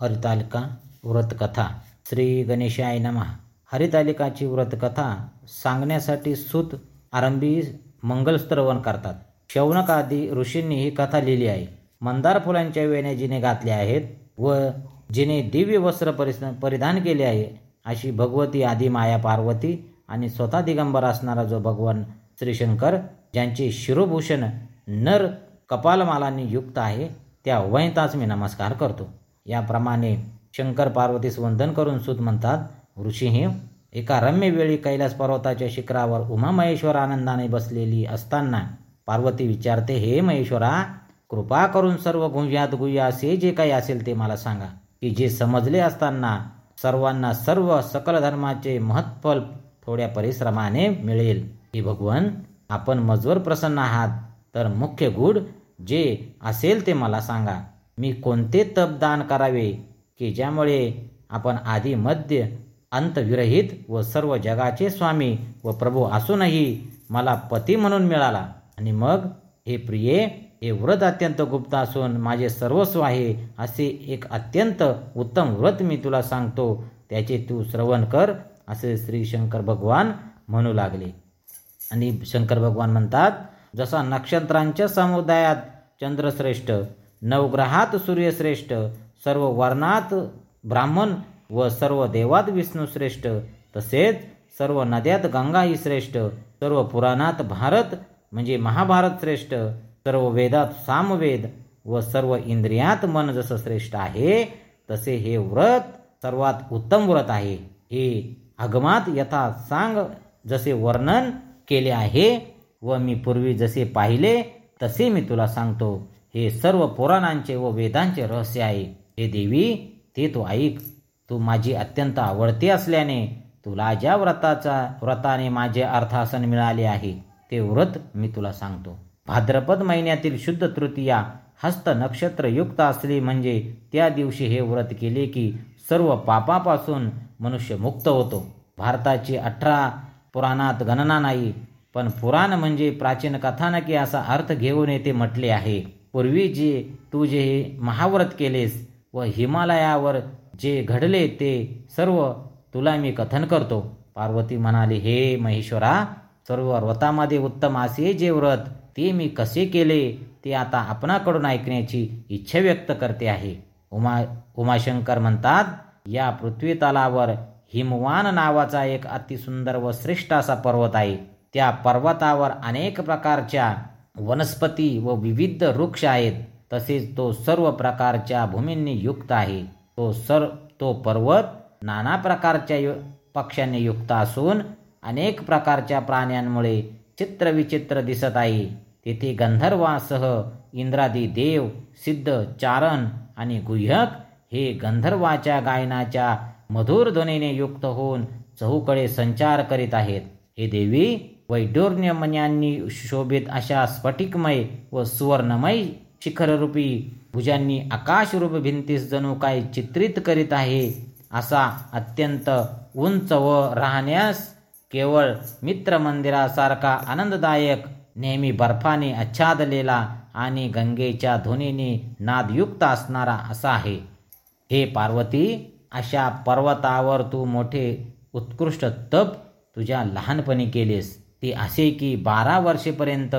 हरितालिका व्रतकथा. श्री गणेशाय नमः. हरितालिकाची व्रतकथा सांगण्यासाठी सूत आरंभी मंगलस्त्रवण करतात. शौनक आदी ऋषींनी ही कथा लिहिली आहे. मंदार फुलांच्या वेण्या जिने घातल्या आहेत व जिने दिव्य वस्त्र परिधान केले आहे अशी भगवती आदी माया पार्वती आणि स्वतः दिगंबर असणारा जो भगवान श्रीशंकर ज्यांचे शिरोभूषण नर कपालमालांनी युक्त आहे त्या वैताच मी नमस्कार करतो. याप्रमाणे शंकर पार्वतीस वंदन करून सुत म्हणतात ऋषीही एका रम्य वेळी कैलास पर्वताच्या शिखरावर उमा महेश्वर आनंदाने बसलेली असताना पार्वती विचारते हे महेश्वरा कृपा करून सर्व गुह्यात गुह्या असे जे काही असेल ते मला सांगा. की जे समजले असताना सर्वांना सर्व सकल धर्माचे महत्फल थोड्या परिश्रमाने मिळेल. हे भगवान आपण मजवर प्रसन्न आहात तर मुख्य गुढ जे असेल ते मला सांगा. मी कोणते तप दान करावे की ज्यामुळे आपण आधी मध्य अंतविरहित व सर्व जगाचे स्वामी व प्रभू असूनही मला पती म्हणून मिळाला. आणि मग हे प्रिये हे व्रत अत्यंत गुप्त असून माझे सर्वस्व आहे असे एक अत्यंत उत्तम व्रत मी तुला सांगतो. त्याचे तू श्रवण कर असे श्री शंकर भगवान म्हणू लागले. आणि शंकर भगवान म्हणतात जसा नक्षत्रांच्या समुदायात चंद्रश्रेष्ठ नवग्रहात सूर्यश्रेष्ठ सर्व वर्णात ब्राह्मण व सर्व देवात विष्णू श्रेष्ठ तसेच सर्व नद्यात गंगा ही श्रेष्ठ सर्व पुराणात भारत म्हणजे महाभारत श्रेष्ठ सर्व वेदात सामवेद व सर्व इंद्रियात मन जसं श्रेष्ठ आहे तसे हे व्रत सर्वात उत्तम व्रत आहे. हे अगमात यथा सांग जसे वर्णन केले आहे व मी पूर्वी जसे पाहिले तसे मी तुला सांगतो. हे सर्व पुराणांचे व वेदांचे रहस्य आहे. हे देवी ते तू ऐक. तू माझी अत्यंत आवडती असल्याने तुला ज्या व्रताचा व्रताने माझे अर्थासन मिळाले आहे ते व्रत मी तुला सांगतो. भाद्रपद महिन्यातील शुद्ध तृतीया हस्त नक्षत्र युक्त असले म्हणजे त्या दिवशी हे व्रत केले की सर्व पापापासून मनुष्य मुक्त होतो. भारताची अठरा पुराणात गणना नाही पण पुराण म्हणजे प्राचीन कथानके असा अर्थ घेऊन येते म्हटले आहे. पूर्वी जे तू जे महाव्रत केलेस व हिमालयावर जे घडले ते सर्व तुला मी कथन करतो. पार्वती म्हणाली हे महेश्वरा सर्व व्रतामध्ये उत्तम असे जे व्रत ते मी कसे केले ते आता आपणाकडून ऐकण्याची इच्छा व्यक्त करते आहे. उमा उमाशंकर म्हणतात या पृथ्वी तलावर हिमवान नावाचा एक अतिसुंदर व श्रेष्ठ असा पर्वत आहे. त्या पर्वतावर अनेक प्रकारच्या वनस्पती व विविध वृक्ष आहेत तसेच तो सर्व प्रकारच्या भूमींनी युक्त आहे. तो सर तो पर्वत नाना प्रकारच्या पक्ष्यांनी युक्त असून अनेक प्रकारच्या प्राण्यांमुळे चित्रविचित्र दिसत आहे. तेथे गंधर्वासह इंद्रादी देव सिद्ध चारण आणि गुह्यक हे गंधर्वाच्या गायनाच्या मधुर ध्वनीने युक्त होऊन चहूकडे संचार करीत आहेत. हे देवी वैडोर्ण्यमन्यांनी शोभित अशा स्फटिकमय व सुवर्णमय शिखररूपी भुजांनी आकाशरूप भिंतीस जणू काय चित्रित करीत आहे असा अत्यंत उंच व राहण्यास केवळ मित्रमंदिरासारखा आनंददायक नेहमी बर्फाने आच्छादलेला आणि गंगेच्या ध्वनीने नादयुक्त असणारा असा आहे. हे पार्वती अशा पर्वतावर तू मोठे उत्कृष्ट तप तुझ्या लहानपणी केलेस. ते असे की बारा वर्षेपर्यंत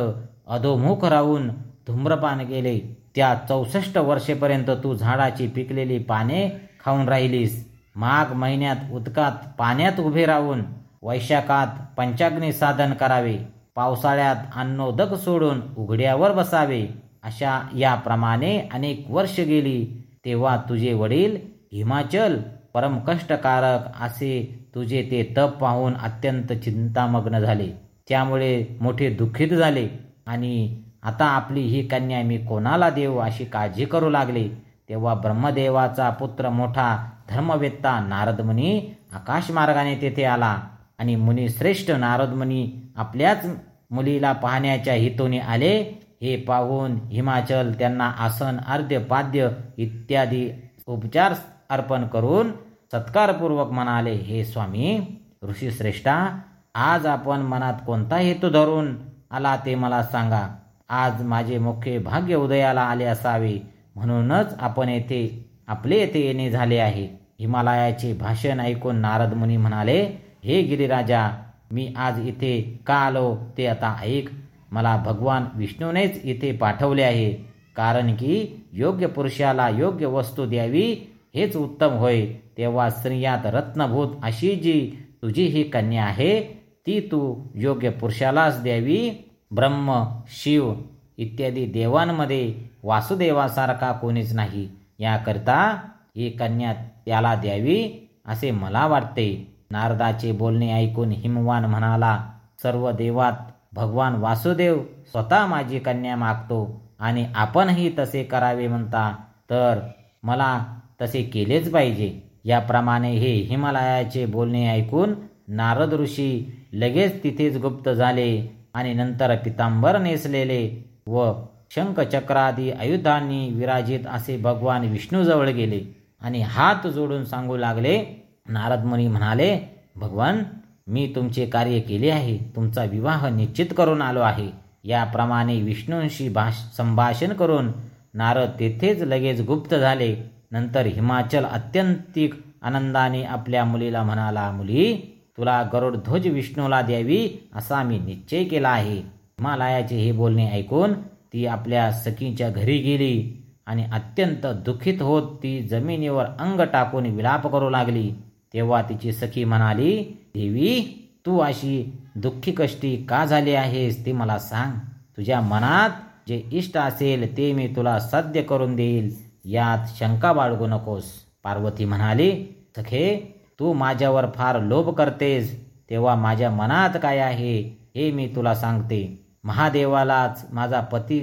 अधोमुख राहून धूम्रपान केले. त्या चौसष्ट वर्षेपर्यंत तू झाडाची पिकलेली पाने खाऊन राहिलीस. माघ महिन्यात उदकात पाण्यात उभे राहून वैशाखात पंचाग्नी साधन करावे. पावसाळ्यात अन्नोदक सोडून उघड्यावर बसावे. अशा याप्रमाणे अनेक वर्ष गेली. तेव्हा तुझे वडील हिमाचल परमकष्टकारक असे तुझे ते तप पाहून अत्यंत चिंतामग्न झाले. त्यामुळे मोठे दुःखित झाले. आणि आता आपली ही कन्या मी कोणाला देऊ अशी काळजी करू लागले. तेव्हा ब्रह्मदेवाचा पुत्र मोठा धर्मवेत्ता नारदमुनी आकाशमार्गाने तेथे आला. आणि मुनी श्रेष्ठ नारदमुनी आपल्याच मुलीला पाहण्याच्या हेतूने आले. हे पाहून हिमाचल त्यांना आसन अर्ध्य पाद्य इत्यादी उपचार अर्पण करून सत्कारपूर्वक म्हणाले हे स्वामी ऋषी श्रेष्ठा आज आपण मनात कोणता हेतू धरून आला ते मला सांगा. आज माझे मुख्य भाग्य उदयाला आले असावे. म्हणूनच आपण येथे आपले येथे येणे झाले आहे. हिमालयाचे भाषण ऐकून नारद मुनी म्हणाले हे गिरिराजा मी आज इथे का आलो ते आता ऐक. मला भगवान विष्णूनेच इथे पाठवले आहे. कारण की योग्य पुरुषाला योग्य वस्तू द्यावी हेच उत्तम होय. तेव्हा स्त्रियात रत्नभूत अशी जी तुझी ही कन्या आहे ती तू योग्य पुरुषालाच द्यावी. ब्रह्म शिव इत्यादी देवांमध्ये वासुदेवासारखा कोणीच नाही. याकरता ही कन्या त्याला द्यावी असे मला वाटते. नारदाचे बोलणे ऐकून हिमवान म्हणाला सर्व देवात भगवान वासुदेव स्वतः माझी कन्या मागतो आणि आपणही तसे करावे म्हणता. तर मला तसे केलेच पाहिजे. याप्रमाणे हे हिमालयाचे बोलणे ऐकून नारद ऋषी लगेच तिथेच गुप्त झाले आणि नंतर पितांबर नेसलेले व शंखचक्रादी आयुधांनी विराजित असे भगवान विष्णूजवळ गेले आणि हात जोडून सांगू लागले नारद मुनी म्हणाले भगवान मी तुमचे कार्य केले आहे. तुमचा विवाह निश्चित करून आलो आहे. याप्रमाणे विष्णूंशी भाष संभाषण करून नारद तेथेच लगेच गुप्त झाले. नंतर हिमाचल अत्यंतिक आनंदाने आपल्या मुलीला म्हणाला मुली तुला गरुडध्वज विष्णूला द्यावी असा मी निश्चय केला आहे. हिमालयाचे हे बोलणे ऐकून ती आपल्या सखींच्या घरी गेली आणि अत्यंत दुःखित होत ती जमिनीवर अंग टाकून विलाप करू लागली. तेव्हा तिची सखी म्हणाली देवी तू अशी दुःखी कष्टी का झाली आहेस ते मला सांग. तुझ्या मनात जे इष्ट असेल ते मी तुला साध्य करून देईल. यात शंका बाळगू नकोस. पार्वती म्हणाली सखे तू माझ्यावर फार लोभ करतेस तेव्हा माझ्या मनात काय आहे हे मी तुला सांगते. महादेवालाच माझा पती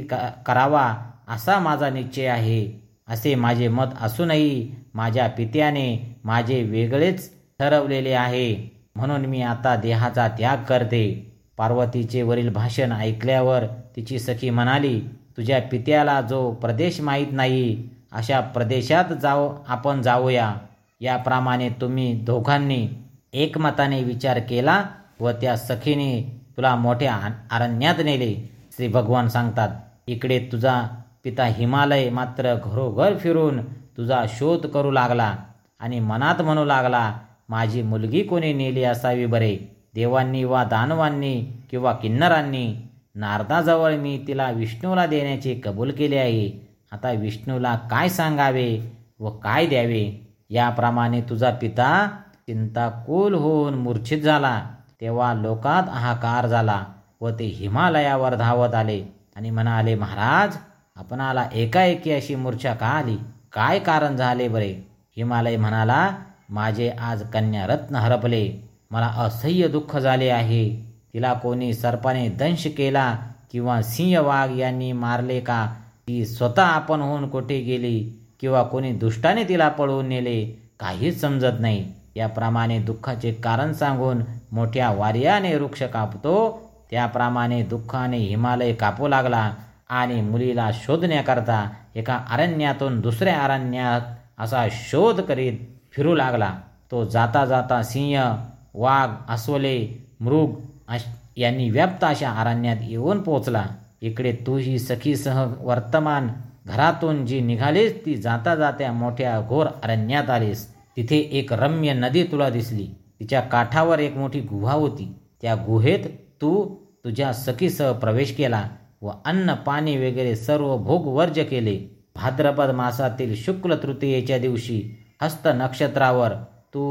करावा असा माझा निश्चय आहे. असे माझे मत असूनही माझ्या पित्याने माझे वेगळेच ठरवलेले आहे. म्हणून मी आता देहाचा त्याग करते. पार्वतीचे वरील भाषण ऐकल्यावर तिची सखी म्हणाली तुझ्या पित्याला जो प्रदेश माहीत नाही अशा प्रदेशात जाऊ आपण जाऊया. याप्रमाणे तुम्ही दोघांनी एकमताने विचार केला व त्या सखीने तुला मोठ्या अरण्यात नेले. श्री भगवान सांगतात इकडे तुझा पिता हिमालय मात्र घरोघर फिरून तुझा शोध करू लागला आणि मनात म्हणू लागला माझी मुलगी कोणी नेली असावी बरे? देवांनी वा दानवांनी किंवा किन्नरांनी? नारदाजवळ मी तिला विष्णूला देण्याचे कबूल केले आहे. आता विष्णूला काय सांगावे व काय द्यावे? याप्रमाणे तुझा पिता चिंताकुल होऊन मूर्छित झाला. तेव्हा लोकात हाकार झाला व ते हिमालयावर धावत आले आणि म्हणाले महाराज आपणाला एकाएकी अशी मूर्छा का आली? काय कारण झाले बरे? हिमालय म्हणाला माझे आज कन्या रत्न हरपले. मला असह्य दुःख झाले आहे. तिला कोणी सर्पाने दंश केला किंवा सिंह वाघ यांनी मारले का? ती स्वतः आपण होऊन कुठे गेली? किंवा कोणी दुष्टाने तिला पळवून नेले काहीच समजत नाही. याप्रमाणे दुःखाचे कारण सांगून मोठ्या वार्याने वृक्ष कापतो. त्याप्रमाणे दुःखाने हिमालय कापू लागला आणि मुलीला शोधण्याकरता एका अरण्यातून दुसऱ्या अरण्यात असा शोध करीत फिरू लागला. तो जाता जाता सिंह वाघ अस्वले मृग यांनी व्याप्त अशा अरण्यात येऊन पोचला इकडे तू ही सखीसह वर्तमान घरातून जी निघालीस ती जाता जात्या मोठ्या घोर अरण्यात आलीस. तिथे एक रम्य नदी तुला दिसली. तिच्या काठावर एक मोठी गुहा होती. त्या गुहेत तू तुझ्या सखीसह प्रवेश केला व अन्न पाणी वगैरे सर्व भोग वर्ज केले. भाद्रपद मासातील शुक्ल तृतीयेच्या दिवशी हस्त नक्षत्रावर तू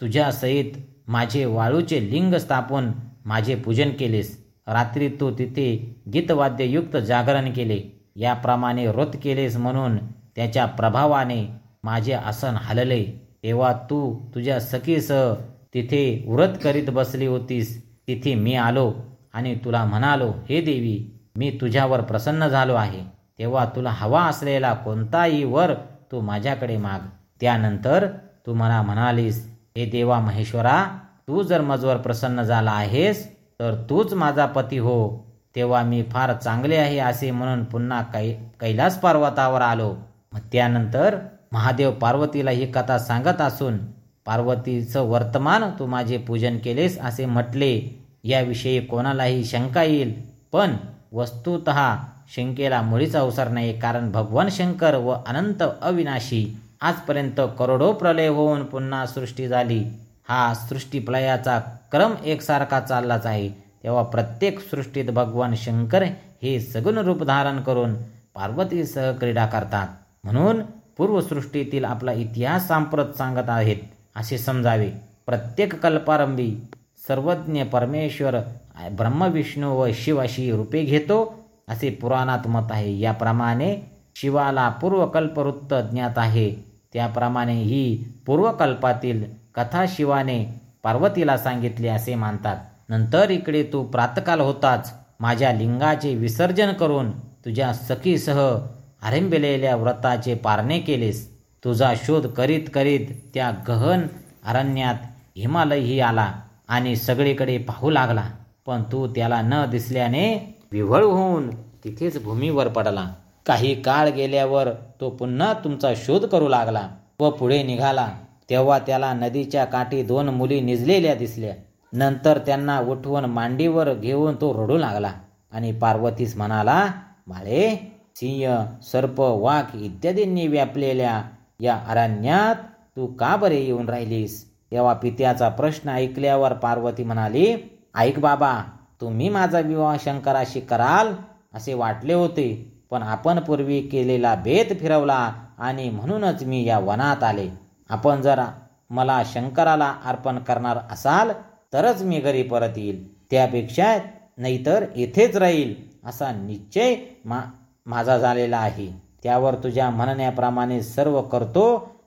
तुझ्या सहित माझे वाळूचे लिंग स्थापून माझे पूजन केलेस. रात्री तू तिथे गीतवाद्ययुक्त जागरण केले. याप्रमाणे व्रत केलेस म्हणून त्याच्या प्रभावाने माझे आसन हलले. तेव्हा तू तुझ्या सखीसह तिथे व्रत करीत बसली होतीस. तिथे मी आलो आणि तुला म्हणालो हे देवी मी तुझ्यावर प्रसन्न झालो आहे. तेव्हा तुला हवा असलेला कोणताही वर तू माझ्याकडे माग. त्यानंतर तू मला म्हणालीस हे देवा महेश्वरा तू जर मजवर प्रसन्न झाला आहेस तर तूच माझा पती हो. तेव्हा मी फार चांगले आहे असे म्हणून पुन्हा कै कैलास पर्वतावर आलो. त्यानंतर महादेव पार्वतीला ही कथा सांगत असून पार्वतीचं वर्तमान तू माझे पूजन केलेस असे म्हटले. याविषयी कोणालाही शंका येईल पण वस्तुत शंकेला मुळीच अवसर नाही कारण भगवान शंकर व अनंत अविनाशी आजपर्यंत करोडो प्रलय होऊन पुन्हा सृष्टी झाली. हा सृष्टीप्रलयाचा क्रम एकसारखा चाललाच आहे. तेव्हा प्रत्येक सृष्टीत भगवान शंकर हे सगुण रूप धारण करून पार्वतीसह क्रीडा करतात. म्हणून पूर्वसृष्टीतील आपला इतिहास सांप्रत सांगत आहेत असे समजावे. प्रत्येक कल्पारंभी सर्वज्ञ परमेश्वर ब्रह्मविष्णू व शिव अशी रूपे घेतो असे पुराणात मत आहे. याप्रमाणे शिवाला पूर्वकल्पवृत्त ज्ञात आहे. त्याप्रमाणे ही पूर्वकल्पातील कथा शिवाने पार्वतीला सांगितली असे मानतात. नंतर इकडे तू प्रातकाल होताच माझ्या लिंगाचे विसर्जन करून तुझ्या सखीसह आरंभिलेल्या व्रताचे पारणे केलेस. तुझा शोध करीत करीत त्या गहन अरण्यात हिमालयही आला आणि सगळीकडे पाहू लागला. पण तू त्याला न दिसल्याने विव्हळ होऊन तिथेच भूमीवर पडला. काही काळ गेल्यावर तो पुन्हा तुमचा शोध करू लागला व पुढे निघाला. तेव्हा त्याला नदीच्या काठी दोन मुली निजलेल्या दिसल्या. नंतर त्यांना उठवून मांडीवर घेऊन तो रडू लागला. आणि पार्वतीस म्हणाला माळे सिंह सर्प वाघ इत्यादींनी व्यापलेल्या या अरण्यात तू का बरे येऊन राहिलीस? तेव्हा पित्याचा प्रश्न ऐकल्यावर पार्वती म्हणाली ऐक बाबा तुम्ही माझा विवाह शंकराशी कराल असे वाटले होते पण आपण पूर्वी केलेला बेत फिरवला आणि म्हणूनच मी या वनात आले. आपण जर मला शंकराला अर्पण करणार असाल तरच मी घरी परत येईल. त्यापेक्षा नाहीतर येथेच राहील असा निश्चय मा माझा झालेला आहे. त्यावर तुझ्या म्हणण्याप्रमाणे सर्व करतो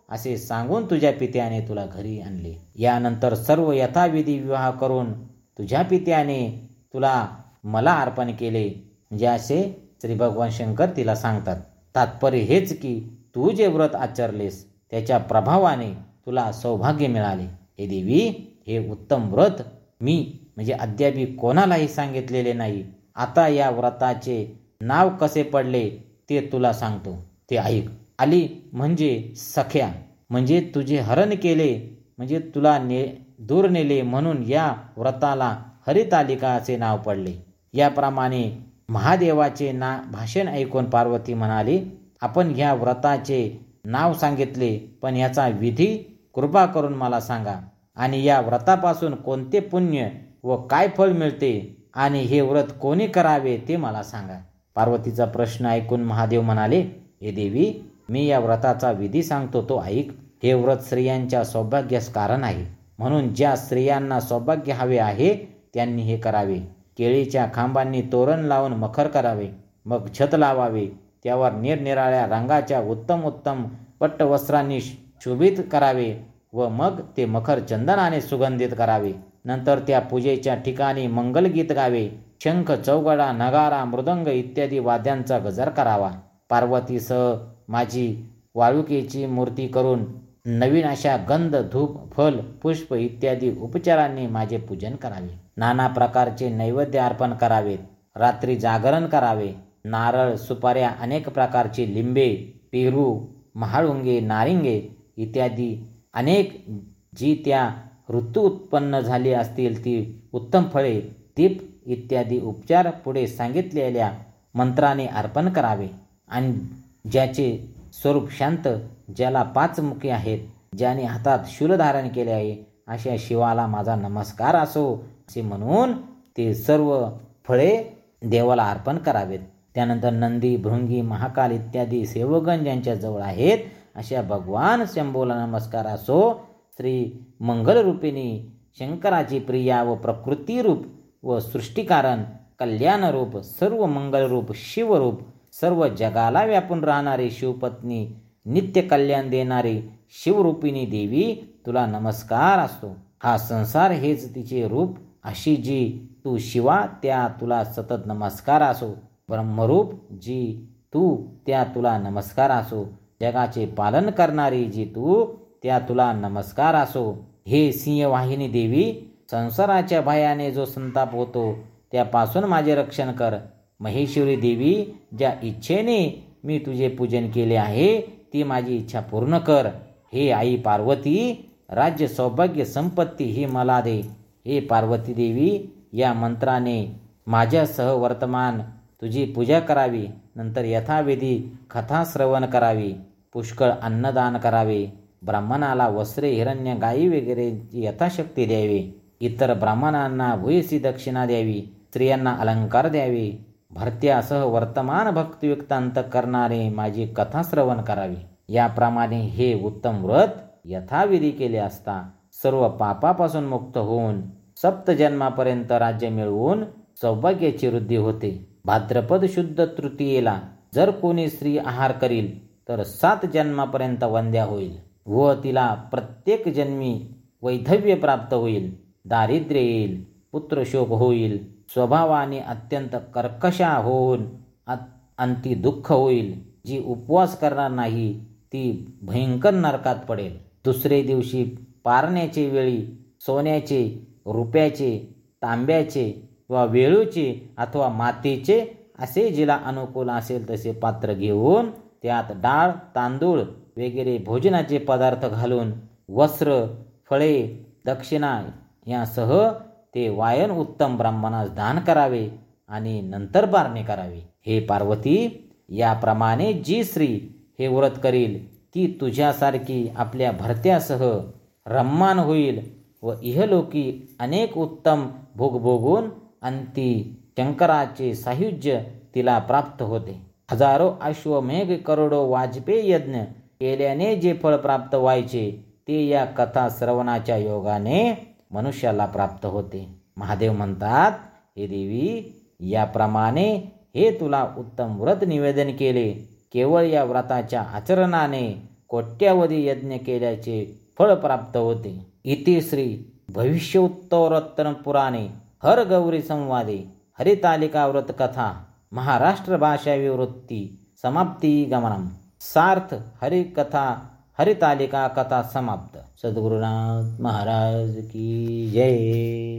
असे सांगून तुझ्या पित्याने तुला घरी आणले. यानंतर सर्व यथाविधी विवाह करून तुझ्या पित्याने तुला मला अर्पण केले म्हणजे असे श्री भगवान शंकर तिला सांगतात. तात्पर्य हेच की तू जे व्रत आचरलेस त्याच्या प्रभावाने तुला सौभाग्य मिळाले. हे देवी हे उत्तम व्रत मी म्हणजे अद्यापी कोणालाही सांगितलेले नाही. आता या व्रताचे नाव कसे पडले ते तुला सांगतो. ते ऐक. आली म्हणजे सख्या म्हणजे तुझे हरण केले म्हणजे तुला ने दूर नेले म्हणून या व्रताला हरितालिका असे नाव पडले. याप्रमाणे महादेवाचे ना भाषण ऐकून पार्वती म्हणाली आपण ह्या व्रताचे नाव सांगितले पण याचा विधी कृपा करून मला सांगा. आणि या व्रतापासून कोणते पुण्य व काय फळ मिळते आणि हे व्रत कोणी करावे ते मला सांगा. पार्वतीचा प्रश्न ऐकून महादेव म्हणाले हे देवी मी या व्रताचा विधी सांगतो तो ऐक. हे व्रत स्त्रियांच्या सौभाग्यास कारण आहे. म्हणून ज्या स्त्रियांना सौभाग्य हवे आहे त्यांनी हे करावे. केळीच्या खांबांनी तोरण लावून मखर करावे. मग छत लावावे. त्यावर निरनिराळ्या रंगाच्या उत्तम उत्तम पट्टवस्त्रांनी शोभित करावे. व मग ते मखर चंदनाने सुगंधित करावे. नंतर त्या पूजेच्या ठिकाणी मंगलगीत गावे. शंख चौगडा नगारा मृदंग इत्यादी वाद्यांचा गजर करावा. पार्वतीसह माझी वाळुकेची मूर्ती करून नवीन अशा गंध धूप फल पुष्प इत्यादी उपचारांनी माझे पूजन करावे. नाना प्रकारचे नैवेद्य अर्पण करावेत. रात्री जागरण करावे. नारळ सुपाऱ्या अनेक प्रकारची लिंबे पेरू महाळुंगे नारिंगे इत्यादी अनेक जी त्या ऋतू उत्पन्न झाली असतील ती उत्तम फळे दीप इत्यादी उपचार पुढे सांगितलेल्या मंत्राने अर्पण करावे. आणि ज्याचे स्वरूप शांत ज्याला पाच मुखे आहेत ज्याने हातात शूल धारण केले आहे अशा शिवाला माझा नमस्कार असो असे म्हणून ते सर्व फळे देवाला अर्पण करावेत. त्यानंतर नंदी भृंगी महाकाल इत्यादी सेवगण ज्यांच्या जवळ आहेत अशा भगवान शंभूला नमस्कार असो. श्री मंगलरूपिणी शंकराची प्रिया व प्रकृतीरूप व सृष्टिकारण कल्याणरूप सर्व मंगलरूप शिवरूप सर्व जगाला व्यापून राहणारी शिवपत्नी नित्य कल्याण देणारी शिवरूपिणी देवी तुला नमस्कार असतो हा संसार हेच तिचे रूप. अशी जी तू शिवा त्या तुला सतत नमस्कार असो. ब्रह्मरूप जी तू त्या तुला नमस्कार असो. जगाचे पालन करणारी जी तू त्या तुला नमस्कार असो. हे सिंहवाहिनी देवी संसाराच्या भयाने जो संताप होतो त्यापासून माझे रक्षण कर. महेश्वरी देवी ज्या इच्छेने मी तुझे पूजन केले आहे ती माझी इच्छा पूर्ण कर. हे आई पार्वती राज्य सौभाग्य संपत्ती ही मला दे. हे पार्वती देवी या मंत्राने माझ्यासह वर्तमान तुझी पूजा करावी. नंतर यथाविधी कथा श्रवण करावी. पुष्कळ अन्नदान करावे. ब्राह्मणाला वस्त्रे हिरण्य गायी वगैरे यथाशक्ती द्यावी. इतर ब्राह्मणांना भुयसी दक्षिणा द्यावी. स्त्रियांना अलंकार द्यावे. भरत्यासह वर्तमान भक्तियुक्तांत करणारे माझी कथा श्रवण करावी. याप्रमाणे हे उत्तम व्रत यथाविधी केले असता सर्व पापापासून मुक्त होऊन सप्त जन्मापर्यंत राज्य मिळवून सौभाग्याची वृद्धी होते. भाद्रपद शुद्ध तृतीयेला जर कोणी स्त्री आहार करील तर सात जन्मापर्यंत वंद्या होईल व तिला प्रत्येक जन्मी वैधव्य प्राप्त होईल दारिद्र्य येईल पुत्रशोक होईल स्वभावाने अत्यंत कर्कशा होऊन अंती दुःख होईल जी उपवास करणार नाही ती भयंकर नरकात पडेल. दुसरे दिवशी पारण्याचे वेळी सोन्याचे रुपयाचे तांब्याचे किंवा वेळूचे अथवा मातीचे असे जिला अनुकूल असेल तसे पात्र घेऊन त्यात डाळ तांदूळ वगैरे भोजनाचे पदार्थ घालून वस्त्र फळे दक्षिणा यासह ते वायन उत्तम ब्राह्मणास दान करावे आणि नंतर बारणे करावे. हे पार्वती याप्रमाणे जी स्त्री हे व्रत करील ती तुझ्यासारखी आपल्या भरत्यासह रम्मान होईल व इहलोकी अनेक उत्तम भोग भोगून अंती शंकराचे सायुज्य तिला प्राप्त होते. हजारो अश्वमेघ करोडो वाजपेयी यज्ञ केल्याने जे फळ प्राप्त व्हायचे ते या कथा श्रवणाच्या योगाने मनुष्याला प्राप्त होते. महादेव म्हणतात हे देवी याप्रमाणे हे तुला उत्तम व्रत निवेदन केले. केवळ या व्रताच्या आचरणाने कोट्यावधी यज्ञ केल्याचे फळ प्राप्त होते. इति श्री भविष्योत्तरोत्तर पुराणे हर गौरी संवादे हरितालिका व्रत महाराष्ट्रभाषाविवृत्ति महाराष्ट्र भाषा विवृत्ती समाप्ती गमनम। सार्थ हरिकथा हरितालिका कथा समाप्त। सद्गुरुनाथ महाराज की जय।